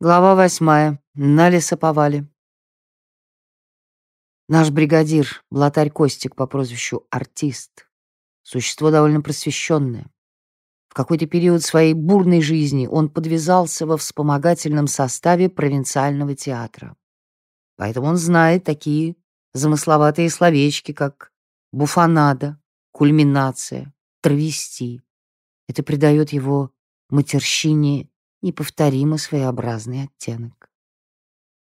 Глава восьмая. На лесоповале. Наш бригадир, блатарь Костик по прозвищу Артист, существо довольно просвещенное. В какой-то период своей бурной жизни он подвязался во вспомогательном составе провинциального театра. Поэтому он знает такие замысловатые словечки, как буфанада, кульминация, травести. Это придает его матерщине неповторимо своеобразный оттенок.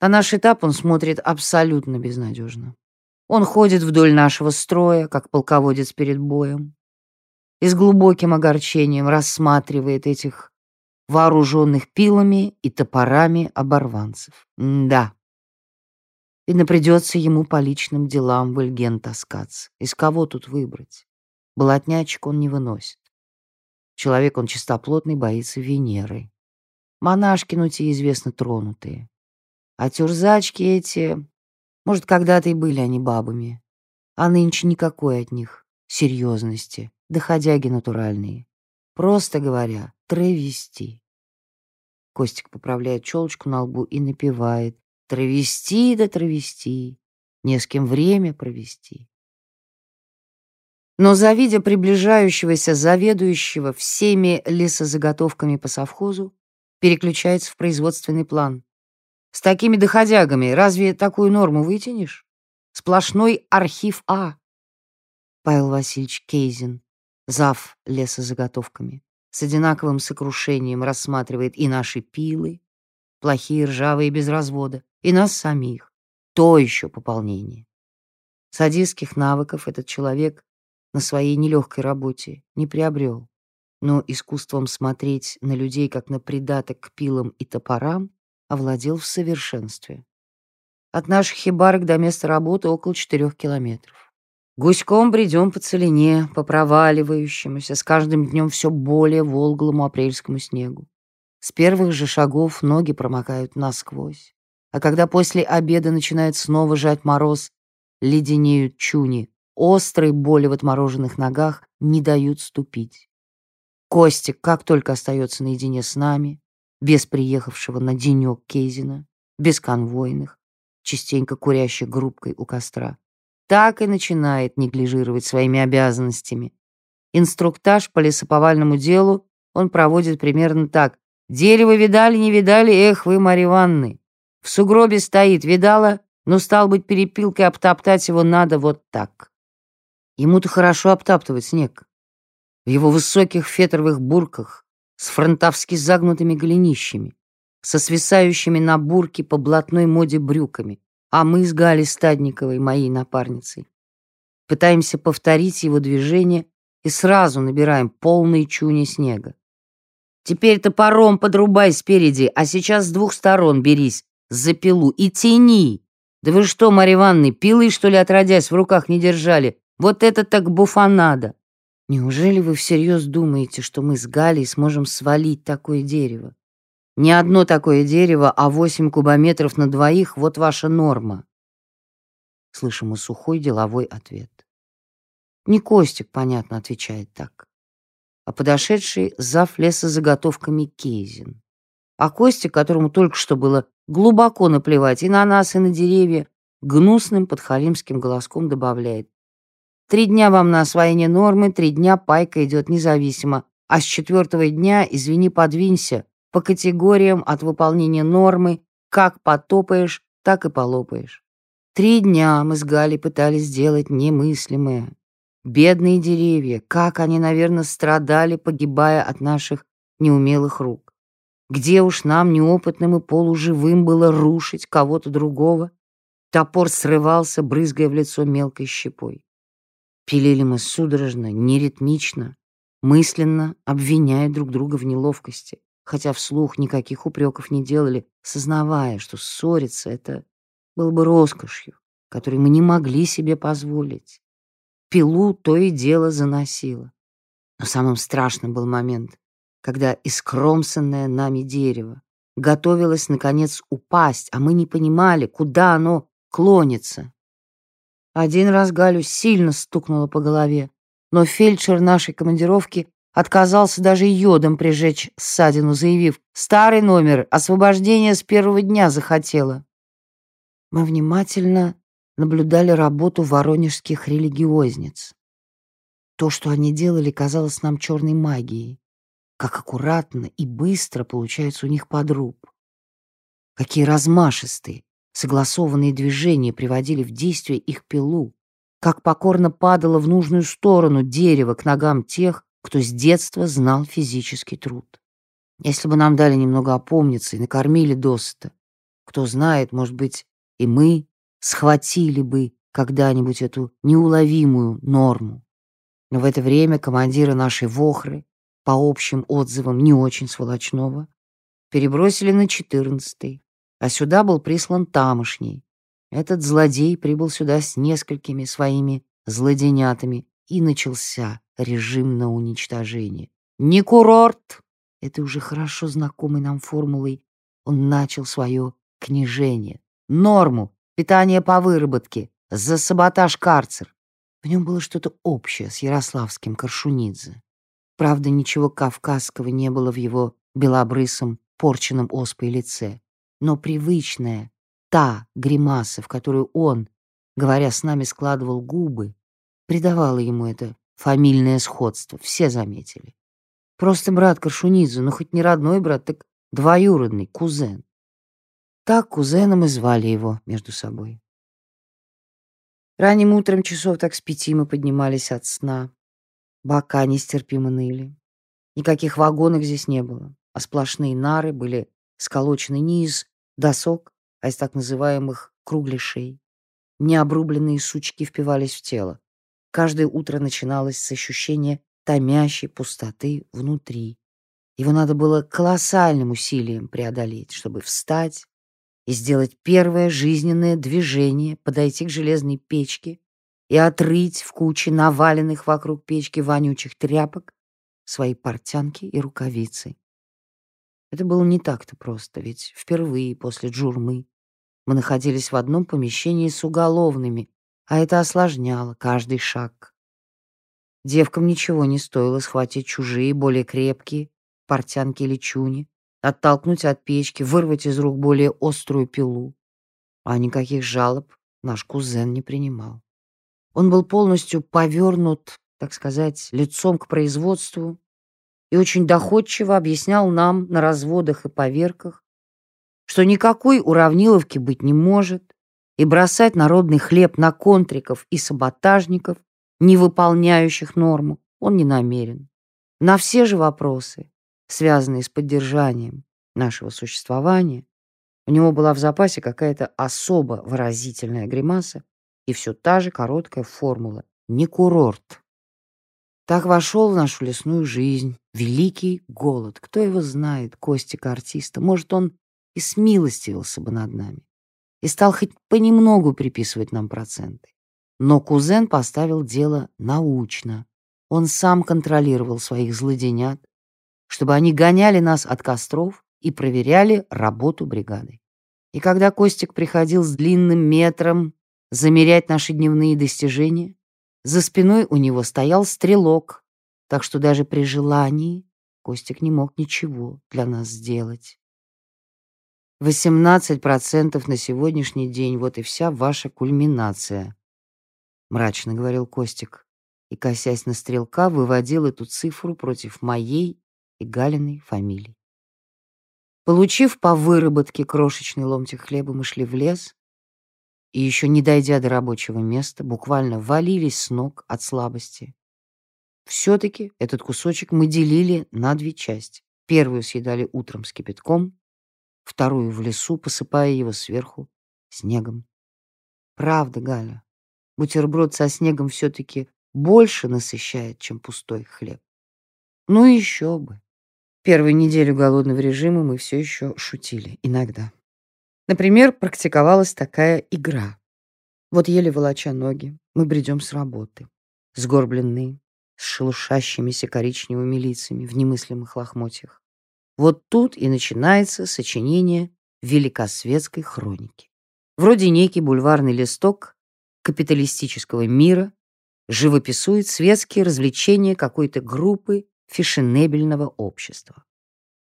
На наш этап он смотрит абсолютно безнадежно. Он ходит вдоль нашего строя, как полководец перед боем, и с глубоким огорчением рассматривает этих вооруженных пилами и топорами оборванцев. М да. Видно, придется ему по личным делам в Эльген таскаться. Из кого тут выбрать? Болотнячек он не выносит. Человек он чистоплотный, боится Венеры. Монашки, ну, те известно тронутые. А тюрзачки эти, может, когда-то и были они бабами. А нынче никакой от них серьезности, доходяги натуральные. Просто говоря, травести. Костик поправляет челочку на лбу и напевает. Травести да травести, не с кем время провести. Но, завидя приближающегося заведующего всеми лесозаготовками по совхозу, переключается в производственный план. С такими доходягами разве такую норму вытянешь? Сплошной архив А. Павел Васильевич Кейзин, зав лесозаготовками, с одинаковым сокрушением рассматривает и наши пилы, плохие, ржавые, без развода, и нас самих. То еще пополнение. Садистских навыков этот человек на своей нелегкой работе не приобрел но искусством смотреть на людей как на придаток к пилам и топорам овладел в совершенстве. От наших хибарок до места работы около четырех километров. Гуськом бредем по целине, по проваливающемуся, с каждым днем все более волглому апрельскому снегу. С первых же шагов ноги промокают насквозь. А когда после обеда начинает снова жать мороз, леденеют чуни, острые боли в отмороженных ногах не дают ступить. Костик, как только остается наедине с нами, без приехавшего на денек Кейзина, без конвойных, частенько курящих группкой у костра, так и начинает неглижировать своими обязанностями. Инструктаж по лесоповальному делу он проводит примерно так. «Дерево видали, не видали? Эх вы, Марья Ивановна! В сугробе стоит, видала? Ну, стал быть, перепилкой обтоптать его надо вот так». Ему-то хорошо обтаптывать снег в его высоких фетровых бурках с фронтовски загнутыми голенищами, со свисающими на бурке по блатной моде брюками, а мы с Галей Стадниковой, моей напарницей, пытаемся повторить его движение и сразу набираем полные чуни снега. Теперь топором подрубай спереди, а сейчас с двух сторон берись за пилу и тяни. Да вы что, Марья Ивановна, пилы, что ли, отродясь, в руках не держали? Вот это так буфанада. Неужели вы всерьез думаете, что мы с Галей сможем свалить такое дерево? Не одно такое дерево, а восемь кубометров на двоих — вот ваша норма. Слышим мы сухой деловой ответ. Не Костик, понятно, отвечает так, а подошедший зав лесозаготовками Кейзин. А Костик, которому только что было глубоко наплевать и на нас, и на деревья, гнусным подхалимским голоском добавляет. Три дня вам на освоение нормы, три дня пайка идет независимо, а с четвертого дня, извини, подвинься, по категориям от выполнения нормы, как потопаешь, так и полопаешь. Три дня мы с Галей пытались сделать немыслимое. Бедные деревья, как они, наверное, страдали, погибая от наших неумелых рук. Где уж нам, неопытным и полуживым, было рушить кого-то другого? Топор срывался, брызгая в лицо мелкой щепой. Пилили мы судорожно, неритмично, мысленно обвиняя друг друга в неловкости, хотя вслух никаких упреков не делали, сознавая, что ссориться — это было бы роскошью, которой мы не могли себе позволить. Пилу то и дело заносило. Но самым страшным был момент, когда искромсанное нами дерево готовилось, наконец, упасть, а мы не понимали, куда оно клонится. Один раз Галю сильно стукнуло по голове, но фельдшер нашей командировки отказался даже йодом прижечь ссадину, заявив «Старый номер, освобождение с первого дня захотела». Мы внимательно наблюдали работу воронежских религиозниц. То, что они делали, казалось нам черной магией. Как аккуратно и быстро получается у них подруб. Какие размашистые, согласованные движения приводили в действие их пилу. Как покорно падало в нужную сторону дерево к ногам тех, кто с детства знал физический труд. Если бы нам дали немного опомниться и накормили досыта, кто знает, может быть, и мы схватили бы когда-нибудь эту неуловимую норму. Но в это время командира нашей Вохры, по общим отзывам не очень сволочного, перебросили на четырнадцатый, а сюда был прислан тамошний. Этот злодей прибыл сюда с несколькими своими злоденятами, и начался режим на уничтожение. Не курорт! Это уже хорошо знакомой нам формулой он начал свое княжение. Норму, питание по выработке, за саботаж карцер. В нем было что-то общее с ярославским Коршунидзе. Правда, ничего кавказского не было в его белобрысом, порченном оспой лице. Но привычная, та гримаса, в которую он, говоря с нами, складывал губы, придавала ему это фамильное сходство, все заметили. Просто брат Коршунидзе, ну хоть не родной брат, так двоюродный, кузен. Так кузеном и звали его между собой. Ранним утром часов так с пяти мы поднимались от сна. Бока нестерпимо ныли. Никаких вагонок здесь не было, а сплошные нары были сколочены не из досок, а из так называемых кругляшей. Необрубленные сучки впивались в тело. Каждое утро начиналось с ощущения томящей пустоты внутри. Его надо было колоссальным усилием преодолеть, чтобы встать и сделать первое жизненное движение, подойти к железной печке и отрыть в куче наваленных вокруг печки вонючих тряпок свои портянки и рукавицы. Это было не так-то просто, ведь впервые после джурмы мы находились в одном помещении с уголовными, а это осложняло каждый шаг. Девкам ничего не стоило схватить чужие, более крепкие, портянки или чуни, оттолкнуть от печки, вырвать из рук более острую пилу. А никаких жалоб наш кузен не принимал. Он был полностью повернут, так сказать, лицом к производству и очень доходчиво объяснял нам на разводах и поверках, что никакой уравниловки быть не может, и бросать народный хлеб на контриков и саботажников, не выполняющих норму, он не намерен. На все же вопросы, связанные с поддержанием нашего существования, у него была в запасе какая-то особо выразительная гримаса и все та же короткая формула «не курорт». Так вошел в нашу лесную жизнь великий голод. Кто его знает, Костика-артиста? Может, он и смилостивился бы над нами и стал хоть понемногу приписывать нам проценты. Но кузен поставил дело научно. Он сам контролировал своих злоденят, чтобы они гоняли нас от костров и проверяли работу бригады. И когда Костик приходил с длинным метром замерять наши дневные достижения, за спиной у него стоял стрелок, так что даже при желании Костик не мог ничего для нас сделать. 18% на сегодняшний день, вот и вся ваша кульминация, мрачно говорил Костик, и, косясь на стрелка, выводил эту цифру против моей и Галиной фамилий. Получив по выработке крошечный ломтик хлеба, мы шли в лес, и еще не дойдя до рабочего места, буквально валились с ног от слабости. Все-таки этот кусочек мы делили на две части. Первую съедали утром с кипятком, вторую в лесу, посыпая его сверху снегом. Правда, Галя, бутерброд со снегом все-таки больше насыщает, чем пустой хлеб. Ну еще бы. Первую неделю голодного режима мы все еще шутили, иногда. Например, практиковалась такая игра. Вот еле волоча ноги, мы бредем с работы, сгорбленные, с шелушащимися коричневыми лицами в немыслимых лохмотьях. Вот тут и начинается сочинение великосветской хроники. Вроде некий бульварный листок капиталистического мира живописует светские развлечения какой-то группы фешенебельного общества.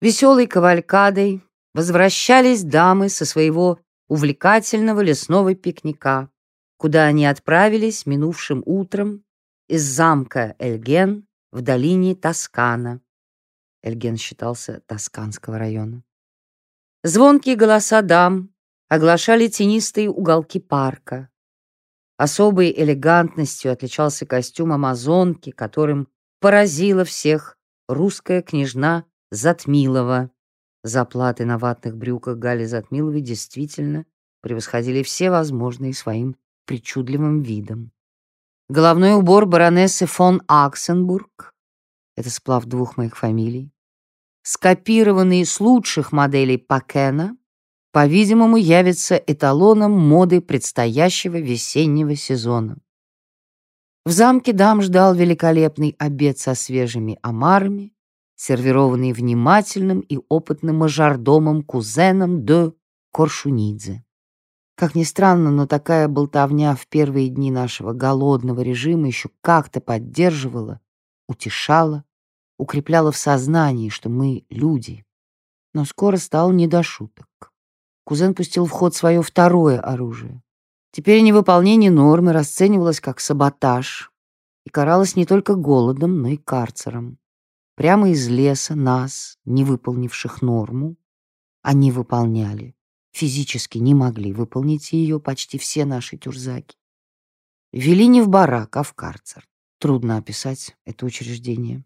Веселой кавалькадой возвращались дамы со своего увлекательного лесного пикника, куда они отправились минувшим утром из замка Эльген в долине Тоскана. Эльген считался Тосканского района. Звонкие голоса дам оглашали тенистые уголки парка. Особой элегантностью отличался костюм амазонки, которым поразила всех русская княжна Затмилова. Заплаты на ватных брюках Гали Затмиловой действительно превосходили все возможные своим причудливым видом. Головной убор баронессы фон Аксенбург — это сплав двух моих фамилий, скопированный с лучших моделей Пакена, по-видимому, явится эталоном моды предстоящего весеннего сезона. В замке дам ждал великолепный обед со свежими омарами, сервированный внимательным и опытным мажордомом кузеном де Коршунидзе. Как ни странно, но такая болтовня в первые дни нашего голодного режима еще как-то поддерживала, утешала, укрепляла в сознании, что мы люди. Но скоро стало не до шуток. Кузен пустил в ход свое второе оружие. Теперь невыполнение нормы расценивалось как саботаж и каралось не только голодом, но и карцером. Прямо из леса нас, не выполнивших норму, они выполняли Физически не могли выполнить ее почти все наши тюрзаки. Вели не в барак, а в карцер. Трудно описать это учреждение.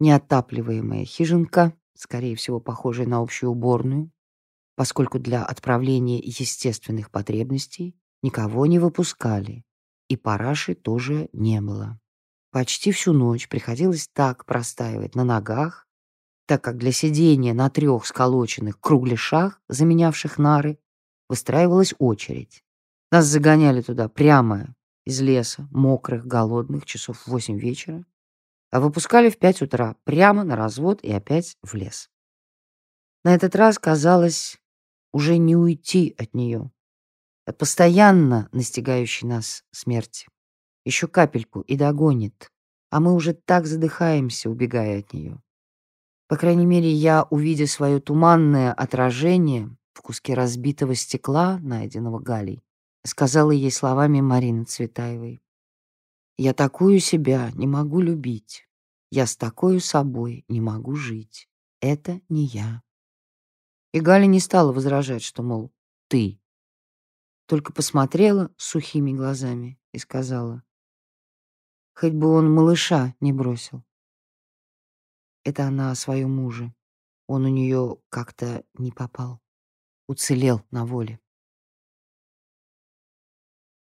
Неотапливаемая хижинка, скорее всего, похожая на общую уборную, поскольку для отправления естественных потребностей никого не выпускали, и параши тоже не было. Почти всю ночь приходилось так простаивать на ногах, так как для сидения на трех сколоченных кругляшах, заменявших нары, выстраивалась очередь. Нас загоняли туда прямо из леса, мокрых, голодных, часов в восемь вечера, а выпускали в пять утра прямо на развод и опять в лес. На этот раз казалось уже не уйти от нее, от постоянно настигающей нас смерти. Еще капельку и догонит, а мы уже так задыхаемся, убегая от нее. По крайней мере, я, увидя свое туманное отражение в куске разбитого стекла, найденного Галей, сказала ей словами Марины Цветаевой. «Я такую себя не могу любить. Я с такой собой не могу жить. Это не я». И Галя не стала возражать, что, мол, ты. Только посмотрела сухими глазами и сказала, «Хоть бы он малыша не бросил». Это она о своем муже. Он у нее как-то не попал. Уцелел на воле.